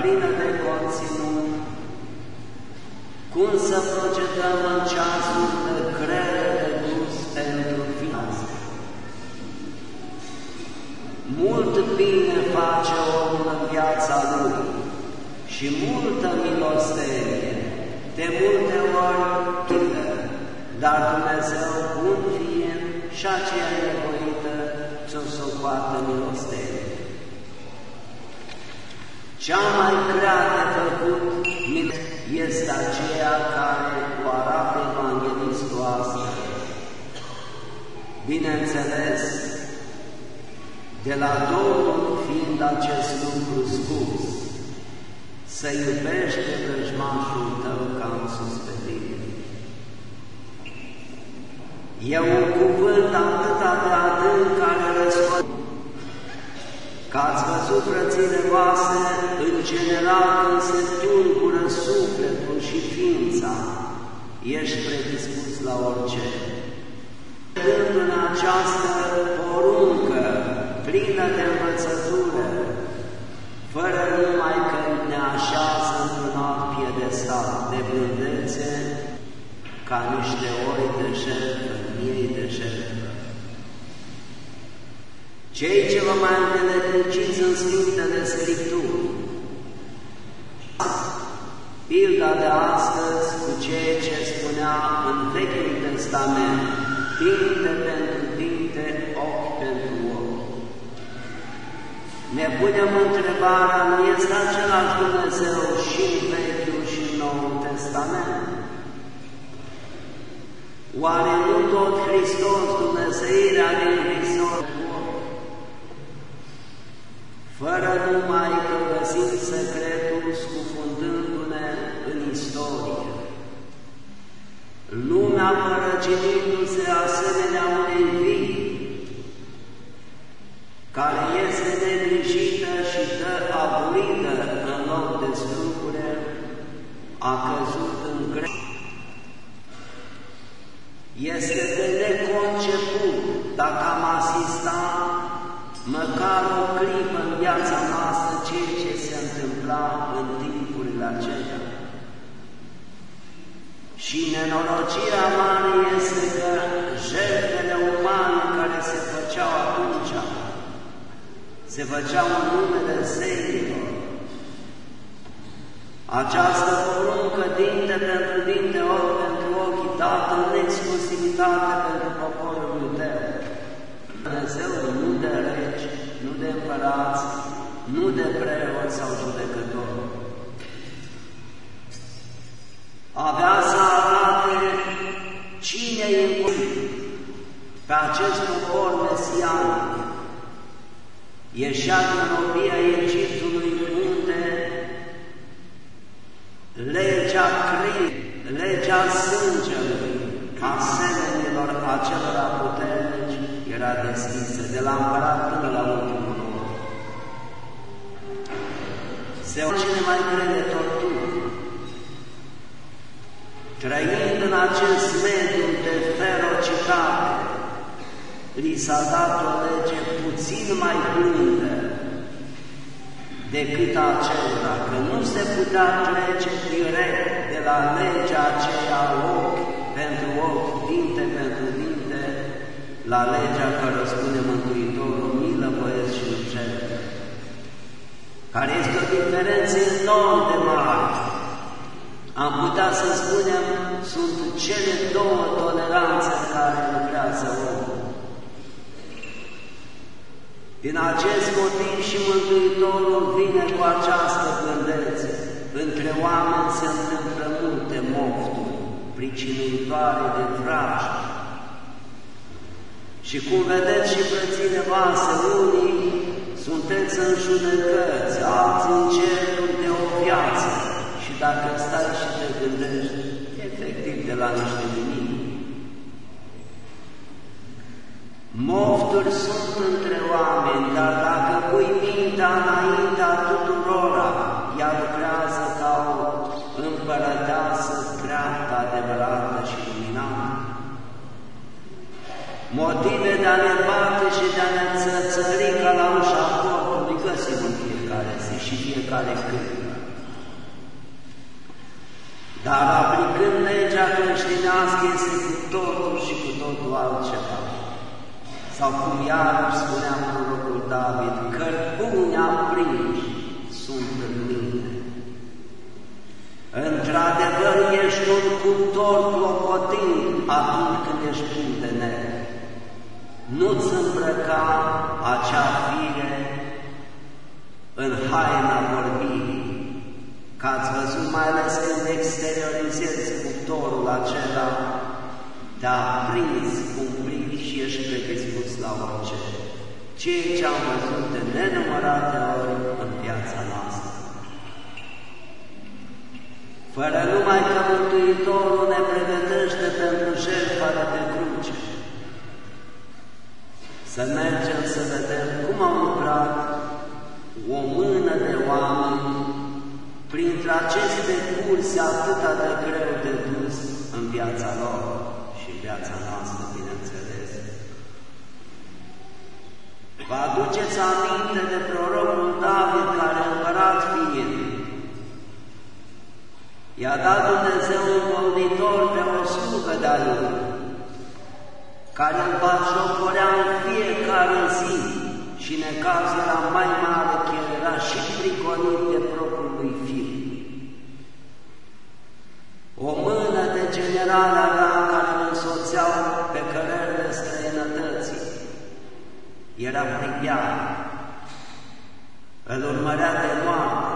plină de conținut, cum să procedăm în ceasul de grele de dus pentru viață. Mult bine face omul în viața lui și multă milostenie, de multe ori tine, dar Dumnezeu bun fiind și aceea nevoită să-o socoată milostenie. Cea mai grea de făcut este aceea care o arată Evanghelistul astăzi. Bineînțeles, de la Domnul fiind acest lucru spus, să iubești pe vrăjmașul tău ca însus pe tine. E un cuvânt atât de că ați văzut, frățile voastre, în general când se tulbură sufletul și ființa, ești predispus la orice. Dând în această poruncă plină de învățătură, fără numai că ne așează într-un alt piedestal de blândețe, ca niște oi de jertfă, miei de jertfă. Cei ce vă mai îndeletniciți în Sfintele Scripturi, pilda de astăzi cu ceea ce spunea în Vechiul Testament, dinte pentru dinte, ochi pentru ochi. Ne punem întrebarea, nu este același Dumnezeu și în Vechiul și în Noul Testament? Oare nu tot Hristos, Dumnezeirea din Hristos, fără numai că găsim secretul scufundându-ne în istorie. Lumea părăcinindu-se asemenea unei vii, care este negrijită și dă aburită în loc de strugure, a căzut în greu. Este de neconceput dacă am asistat măcar o clipă în viața noastră ceea ce se întâmpla în timpurile acelea. Și nenorocirea mare este că jertfele umane care se făceau atunci, se făceau în numele zeilor. Această poruncă dinte pentru dinte, ochi pentru ochi, dată în exclusivitate pentru poporul iudeu. Dumnezeu nu de regi, nu de împărați, nu de preoți sau judecători. Avea să arate cine e pe acest popor mesianic. Ieșea din robia Egiptului unde legea cri, legea sângelui, asemenilor acelora puternici, era deschisă de la împărat până la ultimul om. Se cele mai grele torturi. Trăind în acest mediu de ferocitate, li s-a dat o lege puțin mai blândă decât acela, că nu se putea trece direct de la legea aceea ochi pentru ochi, dinte pentru dinte, la legea care o spune Mântuitorul, milă, băieți și încercă, care este o diferență enorm de mare. Am putea să spunem, sunt cele două toleranțe care lucrează omul. Din acest motiv și Mântuitorul vine cu această blândețe. Între oameni se întâmplă multe mofturi, pricinuitoare de vrajă. Și cum vedeți și frățile voastre, unii sunteți în judecăți, alții în cercuri de o viață. Și dacă stați și te gândești, efectiv de la niște nimic, Mofturi sunt între oameni, dar dacă pui mintea înaintea tuturora, ea lucrează ca o împărăteasă dreaptă, adevărată și luminată. Motive de a ne și fiecare când. Dar aplicând legea creștinească este cu totul și cu totul altceva. Sau cum iarăși spunea prorocul David, cărbuni aprinși sunt în mine. Într-adevăr, ești un cuptor clopotin atunci când ești plin de nere. Nu-ți îmbrăca acea fire în haina vorbirii, că ați văzut mai ales când exteriorizezi cuptorul acela, te-a prins cumplit și ești predispus la orice. Ceea ce am văzut de nenumărate ori în viața noastră. Fără numai că Mântuitorul ne pregătește pentru jertfa de pe cruce, să mergem să vedem cum au lucrat o mână de oameni. Printre aceste curse atâta de greu de dus în viața lor și în viața noastră, bineînțeles. Vă aduceți aminte de prorocul David, care împărat fiind, i-a dat Dumnezeu un vorbitor pe o slugă de-a lui, care îl batjocorea în fiecare zi și necazul era mai mare că el era și prigonit de propriul lui fiu. O mână de general avea care îl însoțeau pe cărările străinătății. Era priviat, îl urmărea de moarte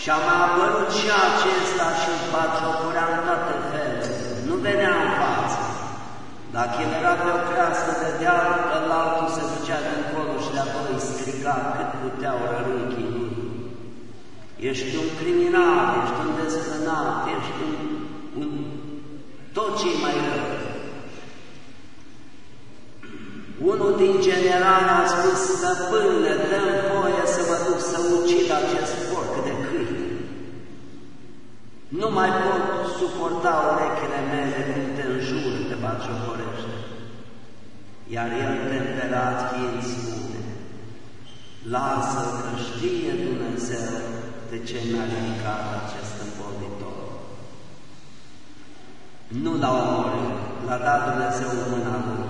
și a mai apărut și acesta și îl batjocorea în toate felurile. Nu venea în față. Dacă el era pe o creasă de deal, altul se ducea dincolo și de acolo îi striga cât puteau rărunchii lui. Ești un criminal, ești un desfrânat, ești un, un tot ce mai rău. Unul din general a spus, stăpâne, dă voie să mă duc să ucid acest porc de câine. Nu mai pot suporta urechile mele cum te înjură, te batjocorește. Iar el temperat fiind spune, lasă că știe Dumnezeu de ce mi-a ridicat acest îmbolnitor. Nu l-a omorât, l-a dat Dumnezeu în mâna lui,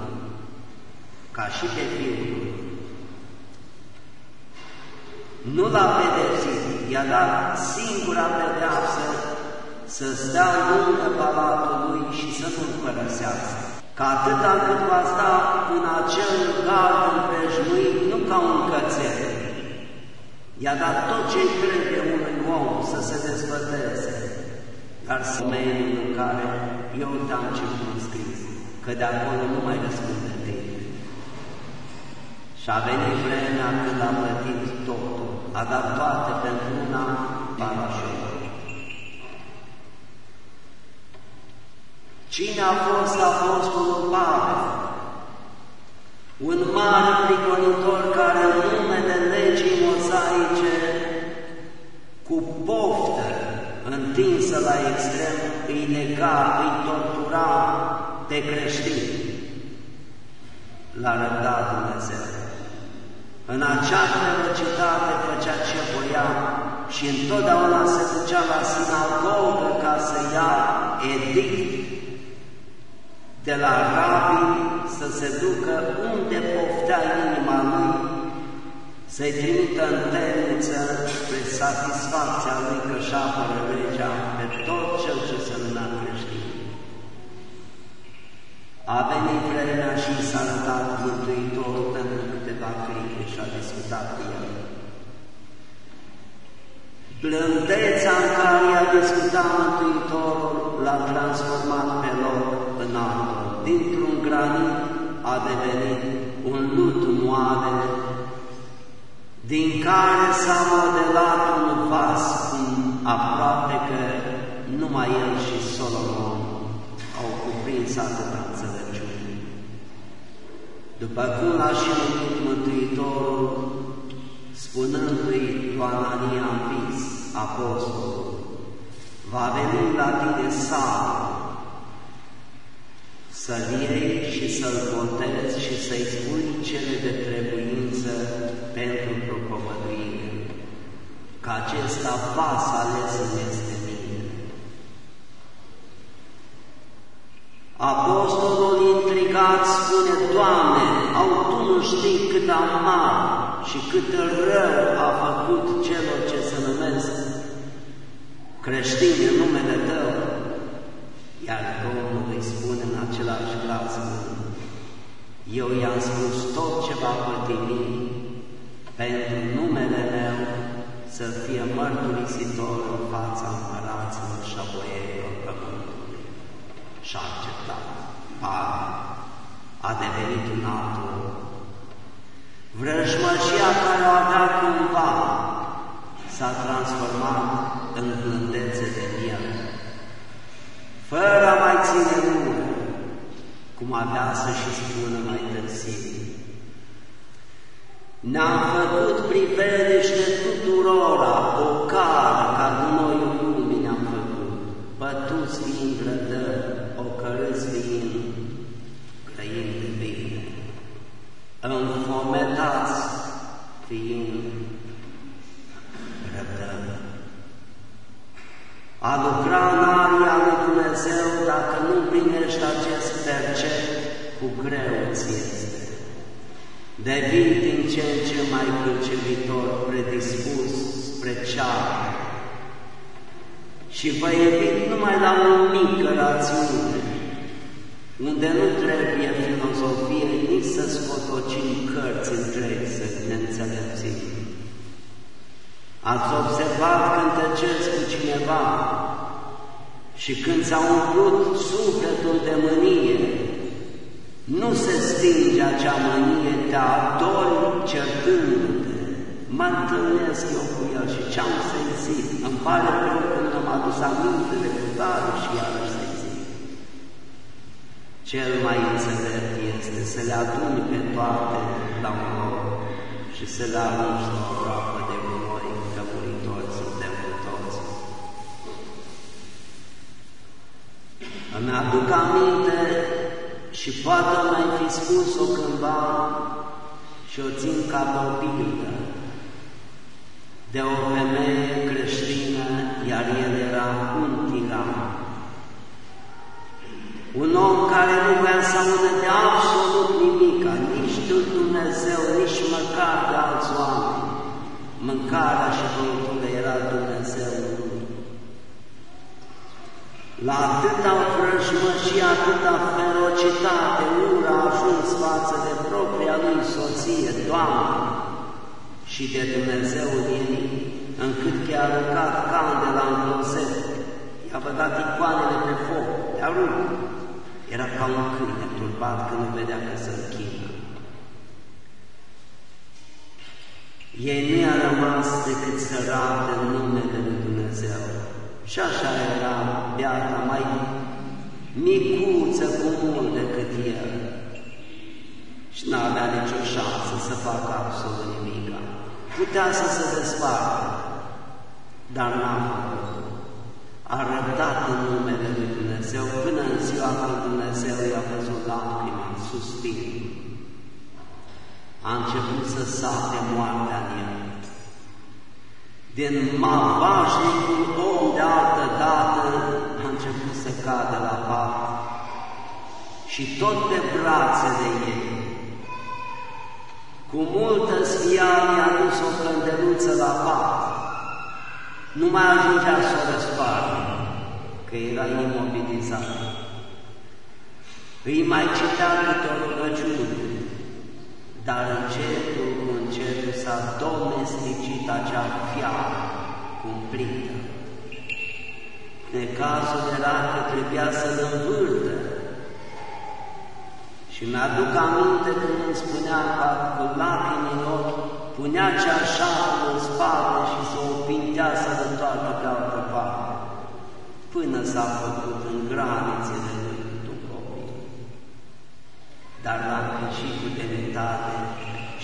ca și pe fiul lui. Nu l-a pedepsit, i-a dat singura pedeapsă să stea lângă palatul lui și să nu-l părăsească. Că atâta cât va sta în acel gard împrejmuit, nu ca un cățel, i-a dat tot ce-i trebuie unui om să se dezvăteze, dar domeniul în care eu te-am circunscris, că de acolo nu mai răspunde tine. Și a venit vremea când a plătit totul, a dat toate pentru una, parașul. Cine a fost Apostolul Pavel? Un mare prigonitor care în numele legii mozaice, cu poftă întinsă la extrem, îi nega, îi tortura pe creștini. L-a răbdat Dumnezeu. În acea ferocitate făcea ce voia și întotdeauna se ducea la sinagogă ca să ia edict de la rabii să se ducă unde poftea inima lui, să-i trimită în temniță spre satisfacția lui că și șapără legea pe tot cel ce se numea creștin. A venit vremea și s-a arătat Mântuitorul pentru câteva lacrimi și a discutat cu el. Blândețea în care i-a discutat Mântuitorul l-a transformat pe loc în apă. Dintr-un granit a devenit un lut moale, din care s-a modelat un vas cum aproape că numai el și Solomon au cuprins atâta înțelepciune. După cum a și numit Mântuitorul, spunându-i lui Anania în vis, apostolul, va veni la tine Saul, să-l iei și să-l botezi și să-i spui cele de trebuință pentru propovăduire, că acesta vas ales este mine. Apostolul intrigat spune, Doamne, au Tu nu știi cât amar și cât rău a făcut celor ce se numesc creștini în numele Tău, iar Domnul îi spune în același glas, eu i-am spus tot ce va pătimi pentru numele meu să fie mărturisitor în fața împăraților și a boierilor pământului. Și a acceptat. Pare, a devenit un alt om. Vrăjmășia care o avea cândva s-a transformat în blândețe de miel, fără a mai ține ură, cum avea să și spună mai târziu. Ne-am făcut priveliște tuturora, o cară ca gunoiul lumii ne-am făcut, bătuți fiind grădări, ocărâți fiind grăind de bine, înfometați fiind răbdări. A lucra în aria lui Dumnezeu, dacă nu primești acest percep, cu greu ți este. Devii din ce în ce mai cucevitor, predispus spre ceară și vă evit numai la o mică rațiune, unde nu trebuie filozofie, nici să scotocim cărți întregi să ne înțelepțim. Ați observat când tăceți cu cineva și când s-a umplut sufletul de mânie, nu se stinge acea mânie, te adori certându-te. Mă întâlnesc eu cu el și ce-am să-i zic? Îmi pare rău când am adus aminte de putare și iarăși să-i zic. Cel mai înțelept este să le aduni pe toate la un loc și să le arunci la o groapă de gunoi, că muritori suntem cu toți. Îmi aduc aminte și poate mai fi spus-o cândva și o țin ca pe o pildă de o femeie creștină, iar el era un tiran. Un om care nu vrea să audă de absolut nimic, nici de Dumnezeu, nici măcar de alți oameni. Mâncarea și băutura era Dumnezeu lui. La atâta vrăjmă și atâta ferocitate, ura a ajuns față de propria lui soție, Doamne, și de Dumnezeul ei, încât i-a aruncat candela în closet, i-a băgat icoanele pe foc, le-a rupt. Era ca un câine turbat când nu vedea că se închină. Ei nu i-a rămas decât să rate numele lui Dumnezeu. Și așa era beata mai micuță cu mult decât el. Și n-avea nicio șansă să facă absolut nimic. Putea să se desfacă, dar n-a făcut. A răbdat în numele lui Dumnezeu până în ziua când Dumnezeu i-a văzut lacrimi, suspin. A început să sape moartea în el. Din mavașnicul om de altă dată a început să cadă la pat și tot pe brațele ei. Cu multă sfială i-a dus o cândeluță la pat. Nu mai ajungea să o răspară, că era imobilizat. Îi mai citea câte o rugăciune, dar încetul s-a domesticit acea fiară cumplită. Necazul era că trebuia să-l învârtă. Și mi-aduc aminte când îmi spunea că cu lacrimi în ochi, punea cea șapă în spate și să o pintea să întoarcă pe altă parte, până s-a făcut în granițele lui un copil. Dar la cu demnitate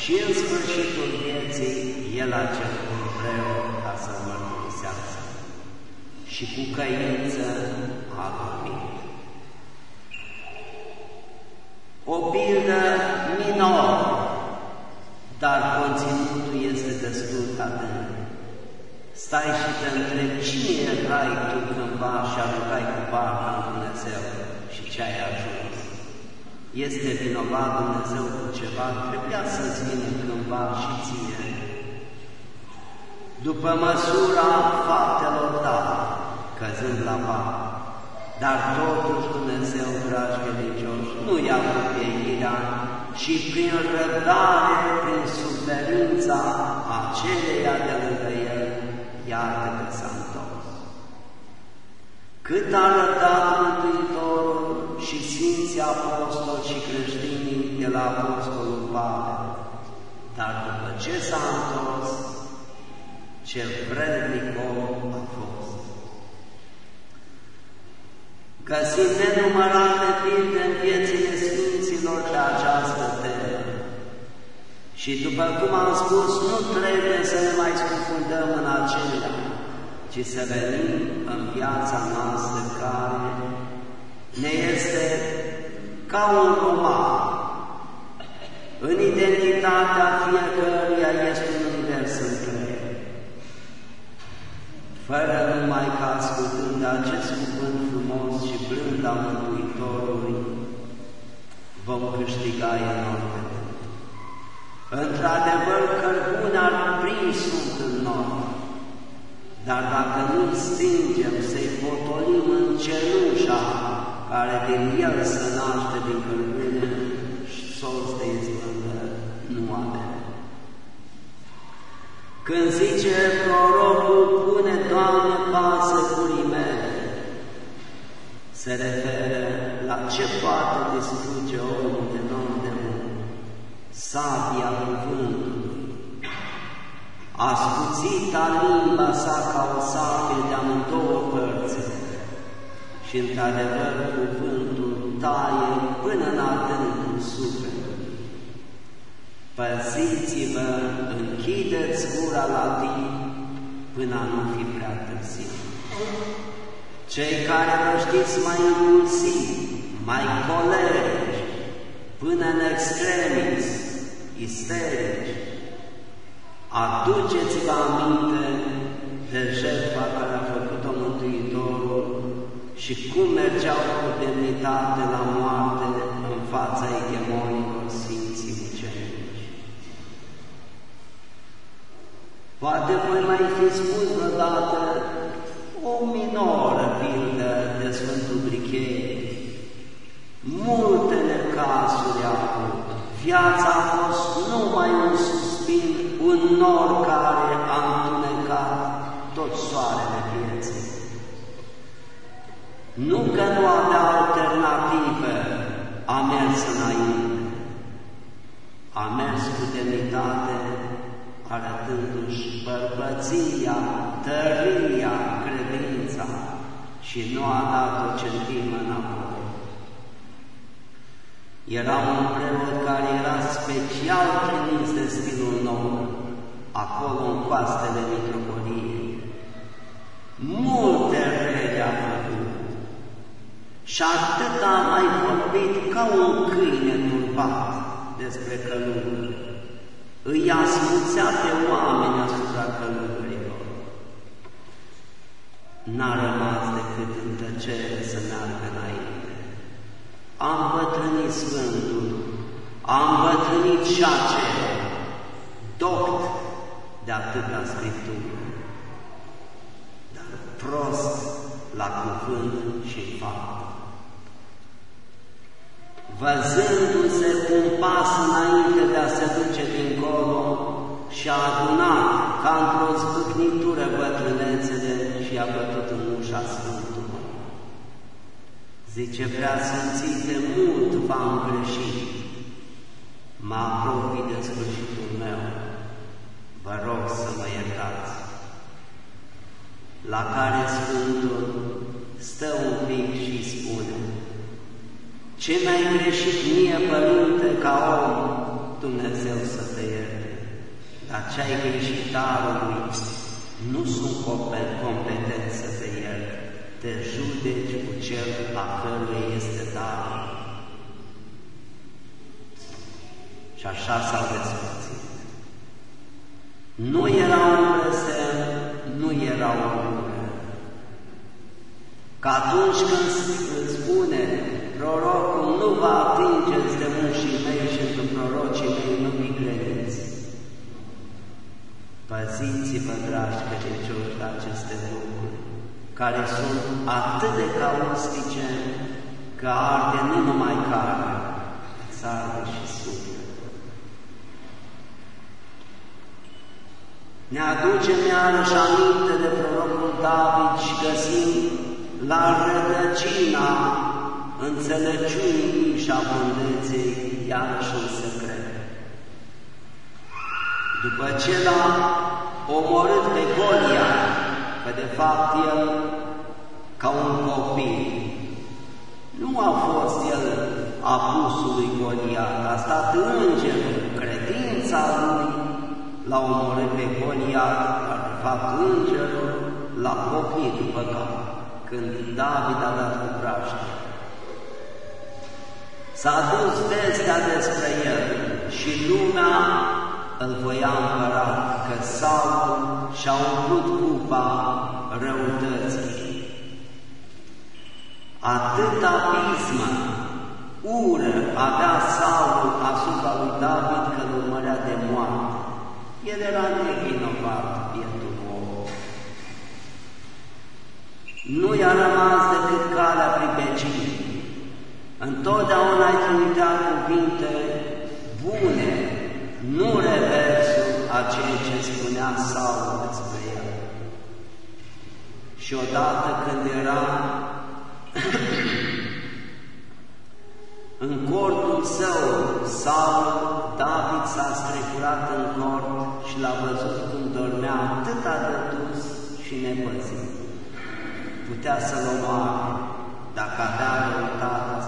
și în sfârșitul vieții, el a cerut un preot ca să mărturisească și cu căință a dormit. O pildă minoră, dar conținutul este destul de adânc. Stai și te întrebi cine erai tu cândva și aruncai cu barca în Dumnezeu și ce ai ajuns. Este vinovat Dumnezeu cu ceva, trebuia să-ți vină cândva și ție. După măsura faptelor tale, căzând la bar, dar totuși Dumnezeu, dragi credincioși, nu i-a iubirea, și prin răbdare, prin suferința aceleia de lângă El, iată că s-a întors. Cât a răbdat Mântuitorul și Sfinții Apostoli și creștinii de la Apostolul Pavel, dar după ce s-a întors, ce vrednic om a fost. Găsim nenumărate pilde în viețile Sfinților pe această temă. Și după cum am spus, nu trebuie să ne mai scufundăm în acelea, ci să venim în viața noastră care ne este ca un roman. În identitatea fiecăruia este Fără numai ca ascultând acest cuvânt frumos și blând al Mântuitorului, vom câștiga enorm Într-adevăr, cărbune ar prins sunt în noi, dar dacă nu-i stingem, să-i potolim în cenușa care din el se naște din cărbune și sos de izbândă, nu avem. Când zice prorocul, pune, Doamne, pasă curii mele, se referă la ce poate distruge omul de nou de mult, sabia cuvântului, ascuțita limba sa ca o sabie de amândouă părți și, într-adevăr, cuvântul taie până în adâncul sufletului. Păziți-vă, închideți gura la timp până a nu fi prea târziu. Cei care vă știți mai impulsivi, mai colerici, până în extremis, isterici, aduceți-vă aminte de jertfa care a făcut-o Mântuitorul și cum mergeau cu demnitate la moarte în fața egemonilor Poate voi mai fi spus vreodată o minoră pildă de Sfântul Brichei. Multe necazuri a avut. Viața a fost numai un suspin, un nor care a întunecat tot soarele vieții. Nu că nu avea alternativă, a mers înainte, a mers cu demnitate, arătându-și bărbăția, tăria, credința și nu a dat o centimă înapoi. Era un preot care era special trimis de stilul nou, acolo în coastele mitropoliei. Multe rele a făcut și atât a mai vorbit ca un câine turbat despre călugări îi asmuțea pe oameni asupra călugărilor. N-a rămas decât în tăcere să meargă înainte. Am bătrânit Sfântul, am bătrânit și acela, doct de atâta Scriptură, dar prost la cuvânt și fapt văzându-se un pas înainte de a se duce dincolo și și-a adunat ca într-o zbâcnitură bătrânețele și a bătut în ușa Sfântului. Zice, vrea de mult v-am greșit, mă apropii de sfârșitul meu, vă rog să mă iertați. La care Sfântul stă un pic și spune, ce mai greșit mie, Părinte, ca om, Dumnezeu să te ierte, dar ce ai greșit darului, nu sunt competent să te ierte, te judeci cu cel a căruia este darul. Și așa s-au despărțit. Nu era un blestem, nu era un lucru. Că atunci când spune prorocul nu va atingeți de unșii mei și într prorocii mei Păziți-vă, dragi credincioși, de aceste lucruri, care sunt atât de caustice că arde nu numai care, țară și suflet. Ne aducem iarăși aminte de prorocul David și găsim la rădăcina înțelepciunii și abundenței iarăși un secret. După ce l-a omorât pe Golia, că de fapt el, ca un copil, nu a fost el apusul lui Goliat, a stat îngerul, credința lui, l-a omorât pe Goliat, dar de fapt îngerul l-a pocnit după cap, când David a dat cu braștea. S-a dus vestea despre el și lumea îl voia împărat, că Saul și-a umplut cupa răutății. Atâta pismă, ură avea Saul asupra lui David că îl urmărea de moarte. El era nevinovat, bietul om. Nu i-a rămas decât calea pribecirii. Întotdeauna ai trimitea cuvinte bune, nu reversul a ceea ce spunea Saul despre el. Și odată când era în cortul său, Saul, David s-a strecurat în cort și l-a văzut cum dormea atât de dus și nepăzit. Putea să-l omoare, dacă avea răutatea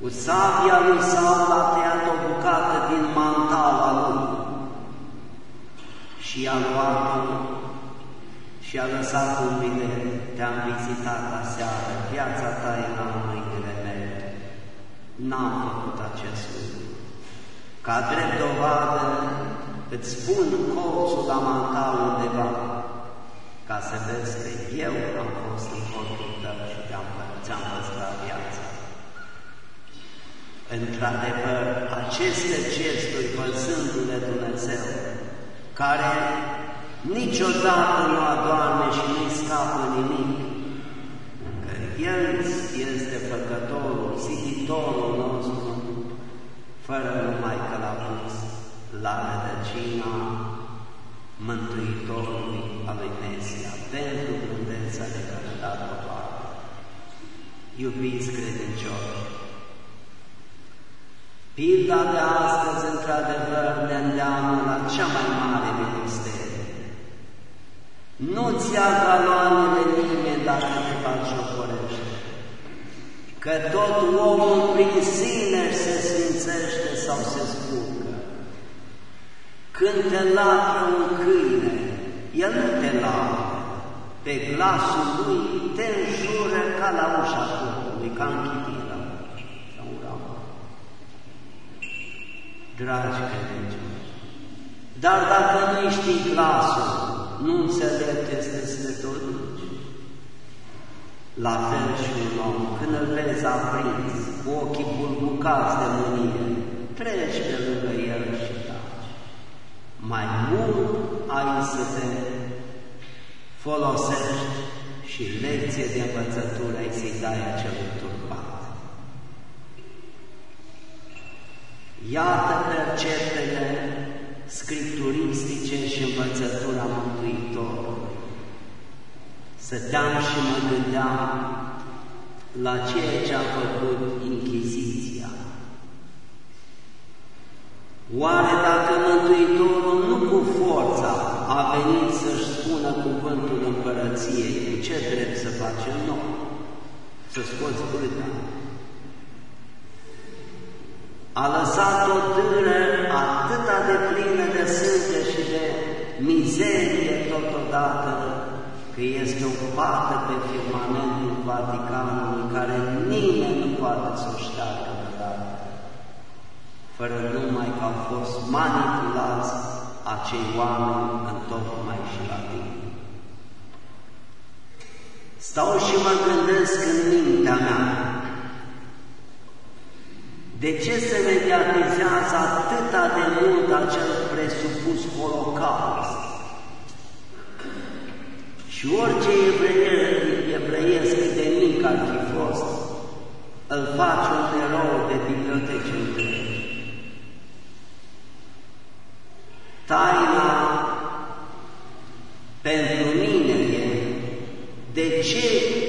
Cu sabia lui Saul a tăiat o bucată din mantala lui și a luat și a lăsat un bilet, te-am vizitat aseară, viața ta era în mâinile mele. N-am făcut acest lucru. Ca drept dovadă, îți spun colțul la mantal undeva, ca să vezi că eu am fost în corpul tău și ți-am păstrat viața. Într-adevăr, aceste gesturi, văzându-le Dumnezeu, care niciodată nu adorme și nu-i scapă nimic, că El este făcătorul, ziditorul nostru, fără numai că l-a pus la rădăcina Mântuitorului al lui Mesia, pentru blândețea de care a dat dovadă. Iubiți credincioși, pilda de astăzi, într-adevăr, ne îndeamnă la cea mai mare milostiere. Nu-ți ia galoanele nimeni dacă te faci jocorește, că tot omul prin sine se sfințește sau se spune. Când te latră un câine, el nu te laudă, pe glasul lui te înjură ca la ușa corpului, ca în chitină sau un ram. Dragi credincioși, dar dacă nu știi glasul, nu înțelegi este sfătuit. La fel și un om, când îl vezi aprins, cu ochii bulbucați de mânie, treci pe lângă el și mai mult ai să te folosești și lecție de învățătură ai să-i dai acelui turbat. Iată perceptele scripturistice și învățătura Mântuitorului. Stăteam și mă gândeam la ceea ce a făcut Inchiziția. Oare dacă Mântuitorul nu cu forța a venit să-și spună cuvântul împărăției, cu ce drept să facem noi? Să scoți bâta. A lăsat o dâră atâta de plină de sânge și de mizerie totodată, că este o pată pe firmamentul Vaticanului care nimeni nu poate să o șteargă dată, fără numai că au fost manipulați acei oameni în tocmai și la tine. Stau și mă gândesc în mintea mea, de ce se mediatizează atâta de mult acel presupus holocaust? Și orice evreiesc de mic ar fi fost, îl face un erou de biblioteci întregi. Taina pentru mine e de ce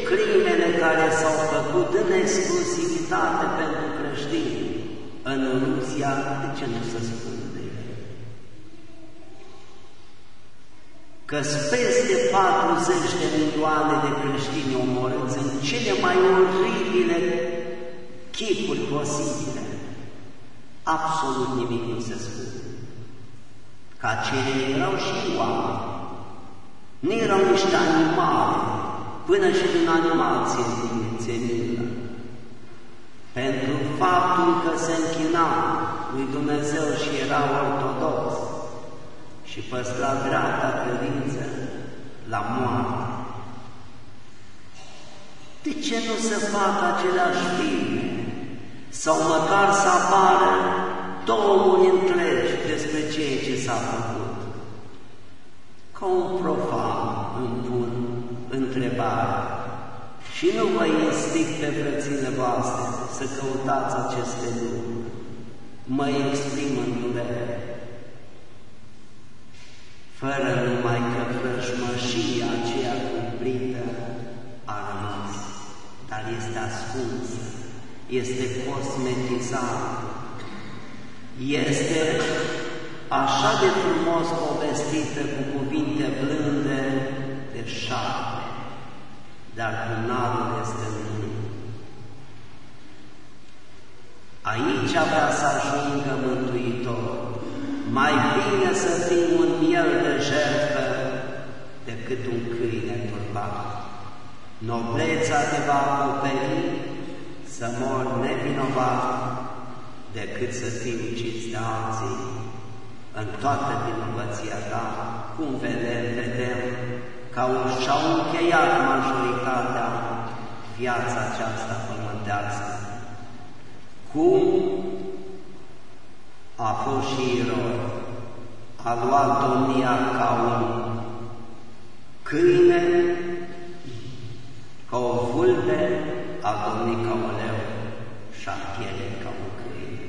crimele care s-au făcut în exclusivitate pentru creștini în Rusia, de ce nu se spune de ele? că peste 40 de milioane de creștini omorâți în cele mai oribile chipuri posibile. Absolut nimic nu se spune. Ca cei erau și oameni, nu erau niște animale, până și din animal ți milă. Pentru faptul că se închina lui Dumnezeu și era ortodox, și păstra dreapta credință la moarte. De ce nu se fac aceleași filme? Sau măcar să apară tomuri întregi despre ceea ce s-a făcut? Ca un profan îmi pun întrebarea și nu vă instig pe frățile voastre să căutați aceste lucruri. Mă exprim în durere fără numai că vrăjmășia aceea cumplită a rămas, dar este ascunsă, este cosmetizată, este așa de frumos povestită cu cuvinte blânde de șapte, dar finalul este în Aici avea să ajungă Mântuitorul, mai bine să fii un miel de jertfă decât un câine turbat. Nobleța te va acoperi să mor nevinovat decât să fii ucis de alții în toată vinovăția ta, cum vedem, vedem că și-au încheiat majoritatea viața aceasta pământească. Cum a fost și erou, a luat domnia ca un câine, ca o vulpe, a domnit ca un leu și a piele ca un câine.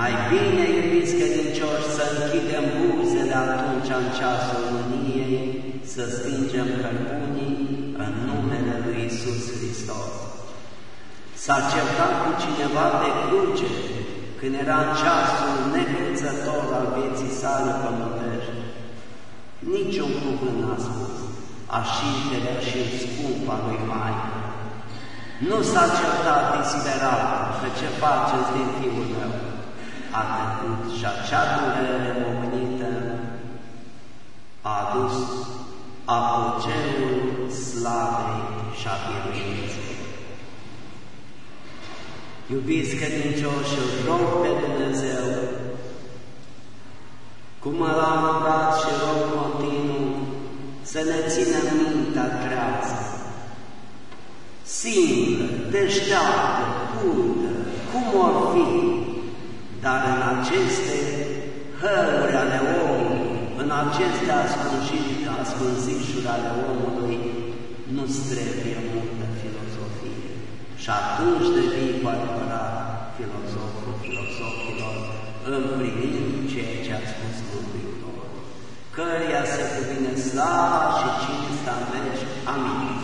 Mai bine, iubiți credincioși, să închidem buzele atunci în ceasul mâniei, să stingem cărbunii în numele Lui Isus Hristos. S-a certat cu cineva pe cruce, când era în ceasul necruțător al vieții sale pământești, niciun cuvânt n-a spus, așintelea și scumpa lui Maică. Nu s-a certat disiderat că ce faceți din fiul meu, a trecut și acea durere mognită a adus apogeul slavei și a biruinței. Iubiți credincioși, îl rog pe Dumnezeu, cum l-am rugat și rog continuu, să ne țină mintea trează, simplă, deșteaptă, cultă, cum or fi, dar în aceste hăruri ale omului, în aceste ascunzișuri ale omului, nu-ți trebuie multă filozofie și atunci devii cu adevărat filozoful filozofilor, împlinind ceea ce a spus Mântuitor, căreia să cuvine slava și cinstea în veci. Amin.